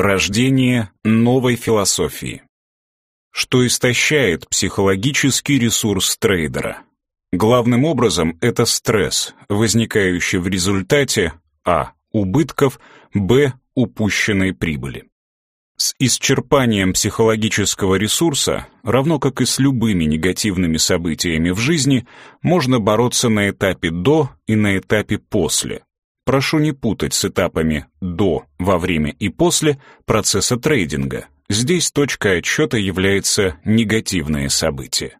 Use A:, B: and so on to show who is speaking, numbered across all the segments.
A: Рождение новой философии. Что истощает психологический ресурс трейдера? Главным образом это стресс, возникающий в результате а. убытков, б. упущенной прибыли. С исчерпанием психологического ресурса, равно как и с любыми негативными событиями в жизни, можно бороться на этапе до и на этапе после. Прошу не путать с этапами до, во время и после процесса трейдинга. Здесь точкой отсчета является негативное событие.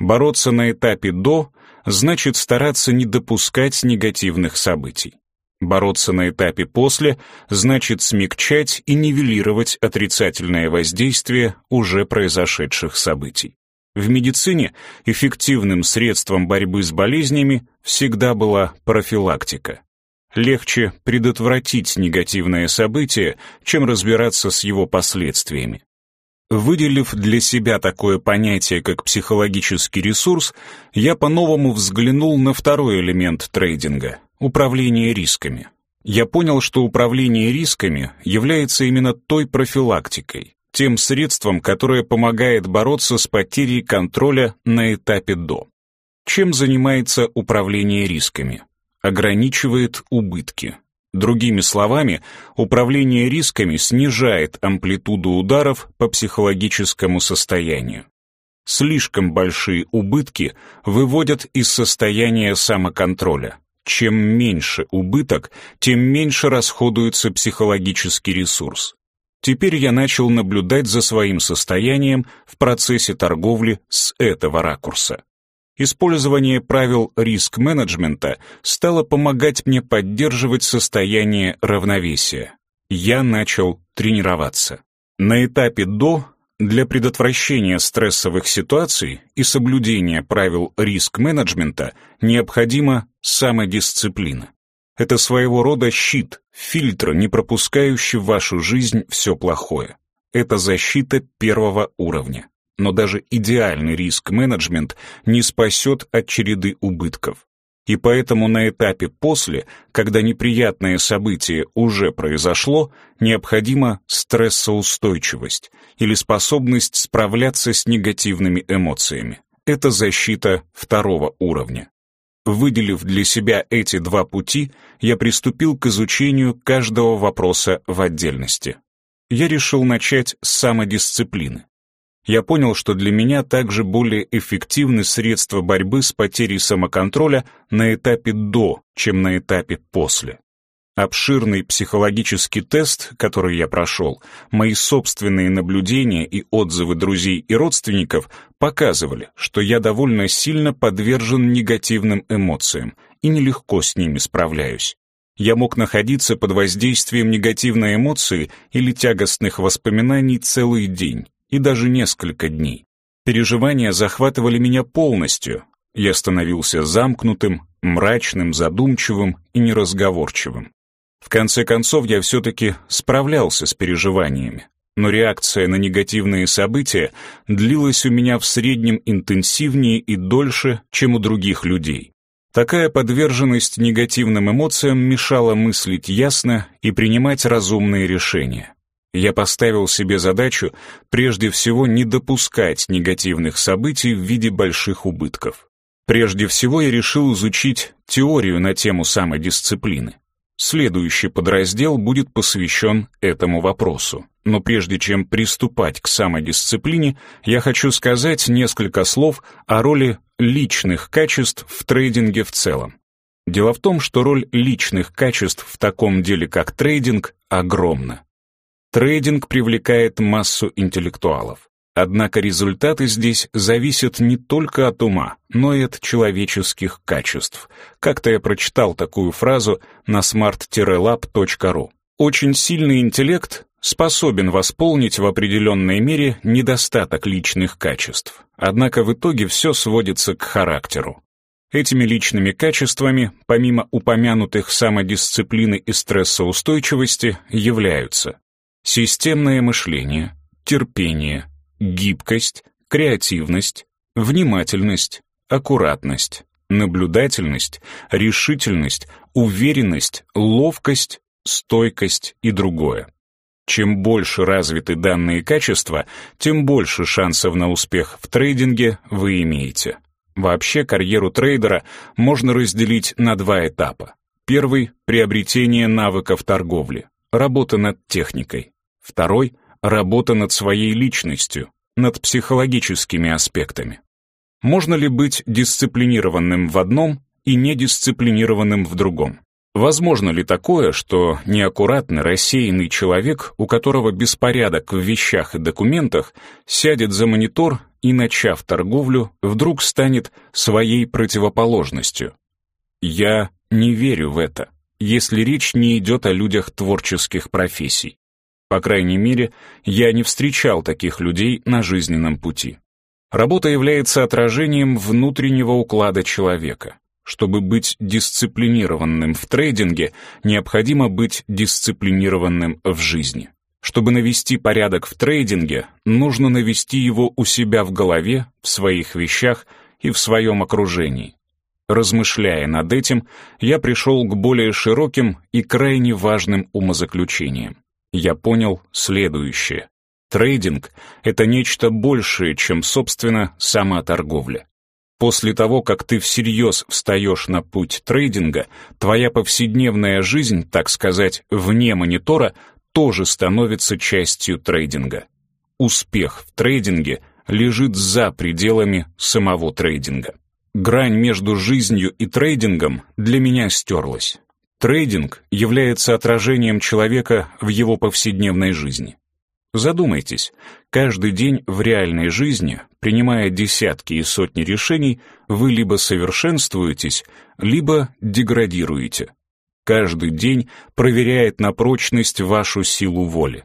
A: Бороться на этапе до значит стараться не допускать негативных событий. Бороться на этапе после значит смягчать и нивелировать отрицательное воздействие уже произошедших событий. В медицине эффективным средством борьбы с болезнями всегда была профилактика. Легче предотвратить негативное событие, чем разбираться с его последствиями. Выделив для себя такое понятие, как психологический ресурс, я по-новому взглянул на второй элемент трейдинга Управление рисками. Я понял, что управление рисками является именно той профилактикой, тем средством, которое помогает бороться с потерей контроля на этапе до. Чем занимается управление рисками? Ограничивает убытки. Другими словами, управление рисками снижает амплитуду ударов по психологическому состоянию. Слишком большие убытки выводят из состояния самоконтроля, чем меньше убыток, тем меньше расходуется психологический ресурс. Теперь я начал наблюдать за своим состоянием в процессе торговли с этого ракурса. Использование правил риск-менеджмента стало помогать мне поддерживать состояние равновесия. Я начал тренироваться. На этапе до для предотвращения стрессовых ситуаций и соблюдения правил риск-менеджмента необходима самодисциплина. Это своего рода щит, фильтр, не пропускающий в вашу жизнь все плохое. Это защита первого уровня. Но даже идеальный риск-менеджмент не спасет от череды убытков. И поэтому на этапе после, когда неприятное событие уже произошло, необходима стрессоустойчивость или способность справляться с негативными эмоциями. Это защита второго уровня. Выделив для себя эти два пути, я приступил к изучению каждого вопроса в отдельности. Я решил начать с самодисциплины я понял, что для меня также более эффективны средства борьбы с потерей самоконтроля на этапе до, чем на этапе после. Обширный психологический тест, который я прошел, мои собственные наблюдения и отзывы друзей и родственников показывали, что я довольно сильно подвержен негативным эмоциям и нелегко с ними справляюсь. Я мог находиться под воздействием негативной эмоции или тягостных воспоминаний целый день, и даже несколько дней. Переживания захватывали меня полностью. Я становился замкнутым, мрачным, задумчивым и неразговорчивым. В конце концов, я все-таки справлялся с переживаниями, но реакция на негативные события длилась у меня в среднем интенсивнее и дольше, чем у других людей. Такая подверженность негативным эмоциям мешала мыслить ясно и принимать разумные решения. Я поставил себе задачу прежде всего не допускать негативных событий в виде больших убытков. Прежде всего я решил изучить теорию на тему самодисциплины. Следующий подраздел будет посвящен этому вопросу. Но прежде чем приступать к самодисциплине, я хочу сказать несколько слов о роли личных качеств в трейдинге в целом. Дело в том, что роль личных качеств в таком деле, как трейдинг, огромна. Трейдинг привлекает массу интеллектуалов. Однако результаты здесь зависят не только от ума, но и от человеческих качеств. Как-то я прочитал такую фразу на smart-lab.ru. Очень сильный интеллект способен восполнить в определенной мере недостаток личных качеств. Однако в итоге все сводится к характеру. Этими личными качествами, помимо упомянутых самодисциплины и стрессоустойчивости, являются системное мышление, терпение, гибкость, креативность, внимательность, аккуратность, наблюдательность, решительность, уверенность, ловкость, стойкость и другое. Чем больше развиты данные качества, тем больше шансов на успех в трейдинге вы имеете. Вообще карьеру трейдера можно разделить на два этапа. Первый — приобретение навыков торговли, работа над техникой. Второй — работа над своей личностью, над психологическими аспектами. Можно ли быть дисциплинированным в одном и недисциплинированным в другом? Возможно ли такое, что неаккуратный, рассеянный человек, у которого беспорядок в вещах и документах, сядет за монитор и, начав торговлю, вдруг станет своей противоположностью? Я не верю в это, если речь не идет о людях творческих профессий. По крайней мере, я не встречал таких людей на жизненном пути. Работа является отражением внутреннего уклада человека. Чтобы быть дисциплинированным в трейдинге, необходимо быть дисциплинированным в жизни. Чтобы навести порядок в трейдинге, нужно навести его у себя в голове, в своих вещах и в своем окружении. Размышляя над этим, я пришел к более широким и крайне важным умозаключениям. Я понял следующее. Трейдинг — это нечто большее, чем, собственно, сама торговля. После того, как ты всерьез встаешь на путь трейдинга, твоя повседневная жизнь, так сказать, вне монитора, тоже становится частью трейдинга. Успех в трейдинге лежит за пределами самого трейдинга. Грань между жизнью и трейдингом для меня стерлась. Трейдинг является отражением человека в его повседневной жизни. Задумайтесь, каждый день в реальной жизни, принимая десятки и сотни решений, вы либо совершенствуетесь, либо деградируете. Каждый день проверяет на прочность вашу силу воли.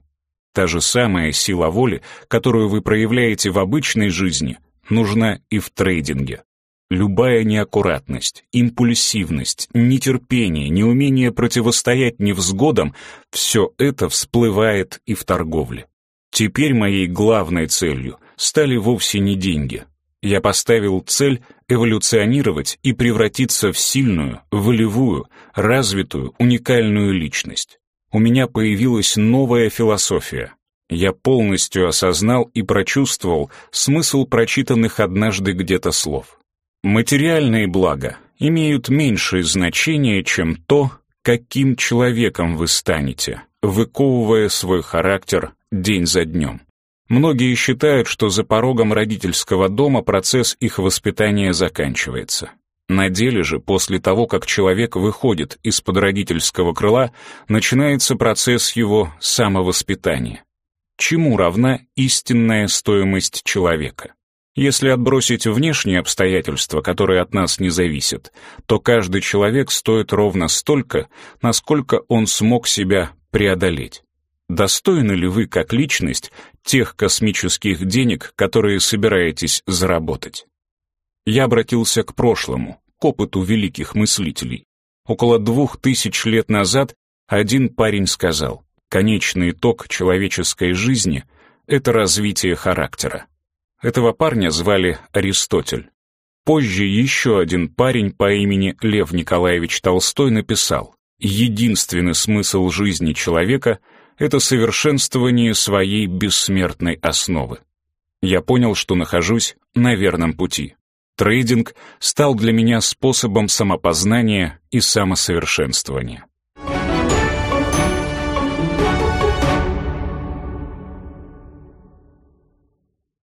A: Та же самая сила воли, которую вы проявляете в обычной жизни, нужна и в трейдинге. Любая неаккуратность, импульсивность, нетерпение, неумение противостоять невзгодам — все это всплывает и в торговле. Теперь моей главной целью стали вовсе не деньги. Я поставил цель эволюционировать и превратиться в сильную, волевую, развитую, уникальную личность. У меня появилась новая философия. Я полностью осознал и прочувствовал смысл прочитанных однажды где-то слов. Материальные блага имеют меньшее значение, чем то, каким человеком вы станете, выковывая свой характер день за днем. Многие считают, что за порогом родительского дома процесс их воспитания заканчивается. На деле же, после того, как человек выходит из-под родительского крыла, начинается процесс его самовоспитания. Чему равна истинная стоимость человека? Если отбросить внешние обстоятельства, которые от нас не зависят, то каждый человек стоит ровно столько, насколько он смог себя преодолеть. Достойны ли вы, как личность, тех космических денег, которые собираетесь заработать? Я обратился к прошлому, к опыту великих мыслителей. Около двух тысяч лет назад один парень сказал, конечный итог человеческой жизни — это развитие характера. Этого парня звали Аристотель. Позже еще один парень по имени Лев Николаевич Толстой написал, единственный смысл жизни человека — это совершенствование своей бессмертной основы. Я понял, что нахожусь на верном пути. Трейдинг стал для меня способом самопознания и самосовершенствования.